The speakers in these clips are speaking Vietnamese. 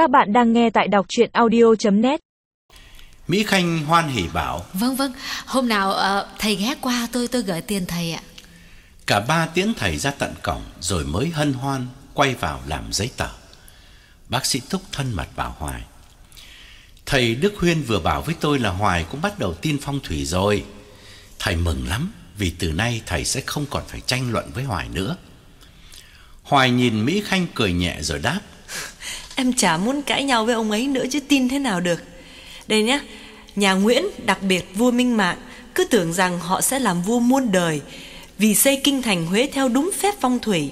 Các bạn đang nghe tại đọc chuyện audio.net Mỹ Khanh hoan hỉ bảo. Vâng vâng, hôm nào ờ, thầy ghé qua tôi tôi gửi tiền thầy ạ. Cả ba tiễn thầy ra tận cổng Rồi mới hân hoan quay vào làm giấy tờ. Bác sĩ Túc thân mật bảo Hoài. Thầy Đức Huyên vừa bảo với tôi là Hoài cũng bắt đầu tin phong thủy rồi. Thầy mừng lắm Vì từ nay thầy sẽ không còn phải tranh luận với Hoài nữa. Hoài nhìn Mỹ Khanh cười nhẹ rồi đáp Em chả muốn cãi nhau với ông ấy nữa chứ tin thế nào được. Đây nhé Nhà Nguyễn, đặc biệt vua Minh Mạng, Cứ tưởng rằng họ sẽ làm vua muôn đời Vì xây kinh thành Huế theo đúng phép phong thủy.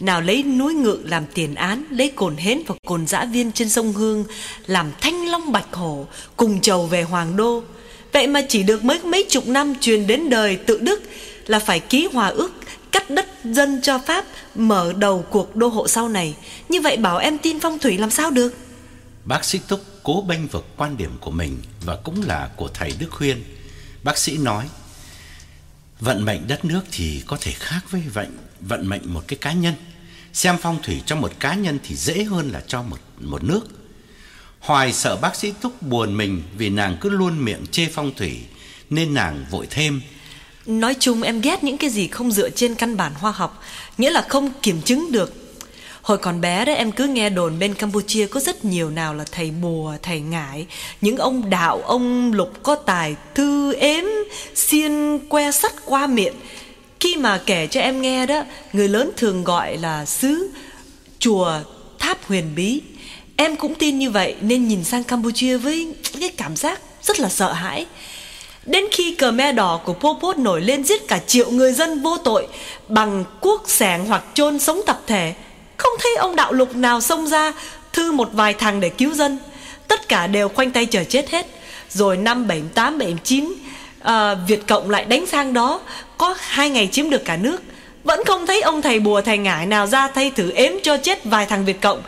Nào lấy núi ngự làm tiền án, Lấy cồn hến và cồn dã viên trên sông Hương Làm thanh long bạch hổ, Cùng chầu về Hoàng Đô. Vậy mà chỉ được mấy mấy chục năm truyền đến đời tự đức Là phải ký hòa ước cắt đất dân cho Pháp, mở đầu cuộc đô hộ sau này. Như vậy bảo em tin phong thủy làm sao được? Bác sĩ Túc cố bênh vực quan điểm của mình và cũng là của thầy Đức Huyên. Bác sĩ nói: Vận mệnh đất nước thì có thể khác với vận vận mệnh một cái cá nhân. Xem phong thủy cho một cá nhân thì dễ hơn là cho một một nước. Hoài sợ bác sĩ Túc buồn mình vì nàng cứ luôn miệng chê phong thủy nên nàng vội thêm Nói chung em ghét những cái gì không dựa trên căn bản khoa học, nghĩa là không kiểm chứng được. Hồi còn bé đấy em cứ nghe đồn bên Campuchia có rất nhiều nào là thầy bùa, thầy ngải, những ông đạo, ông lục có tài thư ếm, xiên que sắt qua miệng. Khi mà kể cho em nghe đó, người lớn thường gọi là xứ chùa tháp huyền bí. Em cũng tin như vậy nên nhìn sang Campuchia với cái cảm giác rất là sợ hãi. Đến khi cờ me đỏ của Pol Pot nổi lên giết cả triệu người dân vô tội bằng cuốc sẻng hoặc chôn sống tập thể, không thấy ông đạo lục nào xông ra thư một vài thằng để cứu dân. Tất cả đều khoanh tay chờ chết hết. Rồi năm 78, 79, à, Việt Cộng lại đánh sang đó, có hai ngày chiếm được cả nước. Vẫn không thấy ông thầy bùa thầy ngải nào ra thay thử ếm cho chết vài thằng Việt Cộng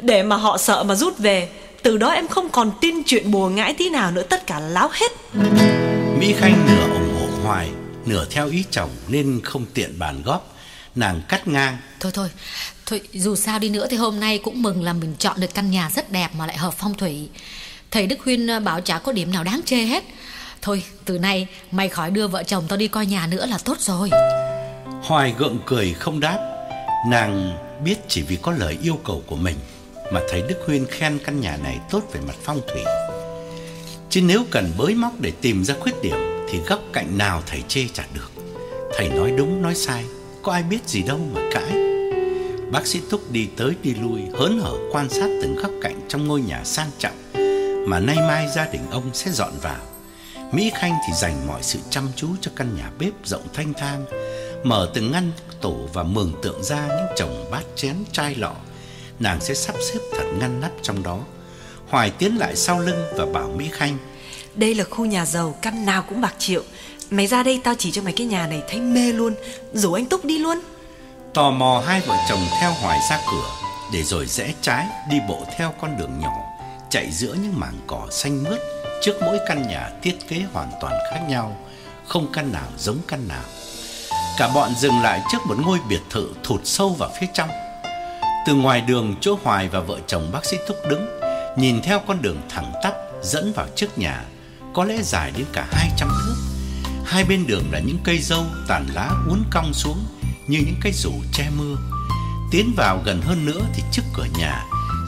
để mà họ sợ mà rút về. Từ đó em không còn tin chuyện bùa ngãi tí nào nữa, tất cả láo hết. Mỹ Khanh nửa ủng hộ Hoài, nửa theo ý chồng nên không tiện bàn góp, nàng cắt ngang. Thôi thôi, thôi dù sao đi nữa thì hôm nay cũng mừng là mình chọn được căn nhà rất đẹp mà lại hợp phong thủy. Thầy Đức Huyên ờ, bảo chả có điểm nào đáng chê hết. Thôi, từ nay mày khỏi đưa vợ chồng tao đi coi nhà nữa là tốt rồi. Hoài gượng cười không đáp, nàng biết chỉ vì có lời yêu cầu của mình mà thầy Đức Huyên khen căn nhà này tốt về mặt phong thủy. Chứ nếu cần bới móc để tìm ra khuyết điểm thì góc cạnh nào thầy chê chả được. Thầy nói đúng nói sai, có ai biết gì đâu mà cãi. Bác sĩ Túc đi tới đi lui hớn hở quan sát từng góc cạnh trong ngôi nhà sang trọng mà nay mai gia đình ông sẽ dọn vào. Mỹ Khanh thì dành mọi sự chăm chú cho căn nhà bếp rộng thanh thang, mở từng ngăn tủ và mường tượng ra những chồng bát chén chai lọ, nàng sẽ sắp xếp thật ngăn nắp trong đó. Hoài tiến lại sau lưng và bảo Mỹ Khanh. Đây là khu nhà giàu, căn nào cũng bạc triệu. Mày ra đây tao chỉ cho mày cái nhà này thấy mê luôn. Rủ anh Túc đi luôn. Tò mò hai vợ chồng theo Hoài ra cửa Để rồi rẽ trái đi bộ theo con đường nhỏ Chạy giữa những mảng cỏ xanh mướt Trước mỗi căn nhà thiết kế hoàn toàn khác nhau Không căn nào giống căn nào. Cả bọn dừng lại trước một ngôi biệt thự thụt sâu vào phía trong. Từ ngoài đường chỗ Hoài và vợ chồng bác sĩ Túc đứng Nhìn theo con đường thẳng tắp dẫn vào trước nhà, có lẽ dài đến cả 200 thước. Hai bên đường là những cây dâu tàn lá uốn cong xuống như những cái rủ che mưa. Tiến vào gần hơn nữa thì trước cửa nhà,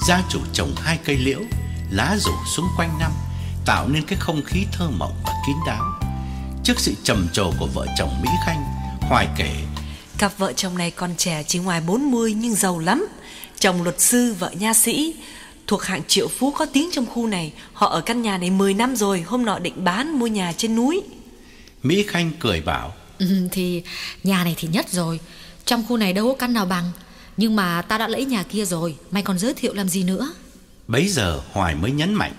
gia chủ trồng hai cây liễu, lá rủ xuống quanh năm, tạo nên cái không khí thơ mộng và kín đáo. Trước sự trầm trồ của vợ chồng Mỹ Khanh, Hoài kể Cặp vợ chồng này còn trẻ chỉ ngoài 40 nhưng giàu lắm. Chồng luật sư, vợ nha sĩ, thuộc hạng triệu phú có tiếng trong khu này. Họ ở căn nhà này 10 năm rồi, hôm nọ định bán mua nhà trên núi. Mỹ Khanh cười bảo Ừ, thì nhà này thì nhất rồi. Trong khu này đâu có căn nào bằng. Nhưng mà ta đã lấy nhà kia rồi, mày còn giới thiệu làm gì nữa? Bấy giờ Hoài mới nhấn mạnh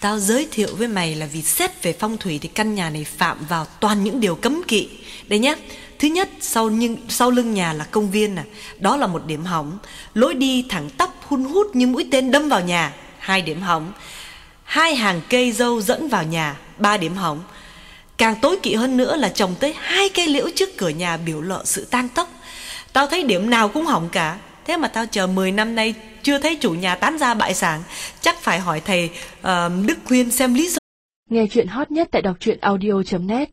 Tao giới thiệu với mày là vì xét về phong thủy thì căn nhà này phạm vào toàn những điều cấm kỵ. Đây nhé, thứ nhất sau nhưng sau lưng nhà là công viên nè, đó là một điểm hỏng. Lối đi thẳng tắp hun hút như mũi tên đâm vào nhà, hai điểm hỏng. Hai hàng cây dâu dẫn vào nhà, ba điểm hỏng. Càng tối kỵ hơn nữa là trồng tới hai cây liễu trước cửa nhà biểu lộ sự tan tốc. Tao thấy điểm nào cũng hỏng cả. Thế mà tao chờ 10 năm nay chưa thấy chủ nhà tán ra bại sản Chắc phải hỏi thầy uh, Đức Khuyên xem lý do Nghe chuyện hot nhất tại đọc truyện audio.net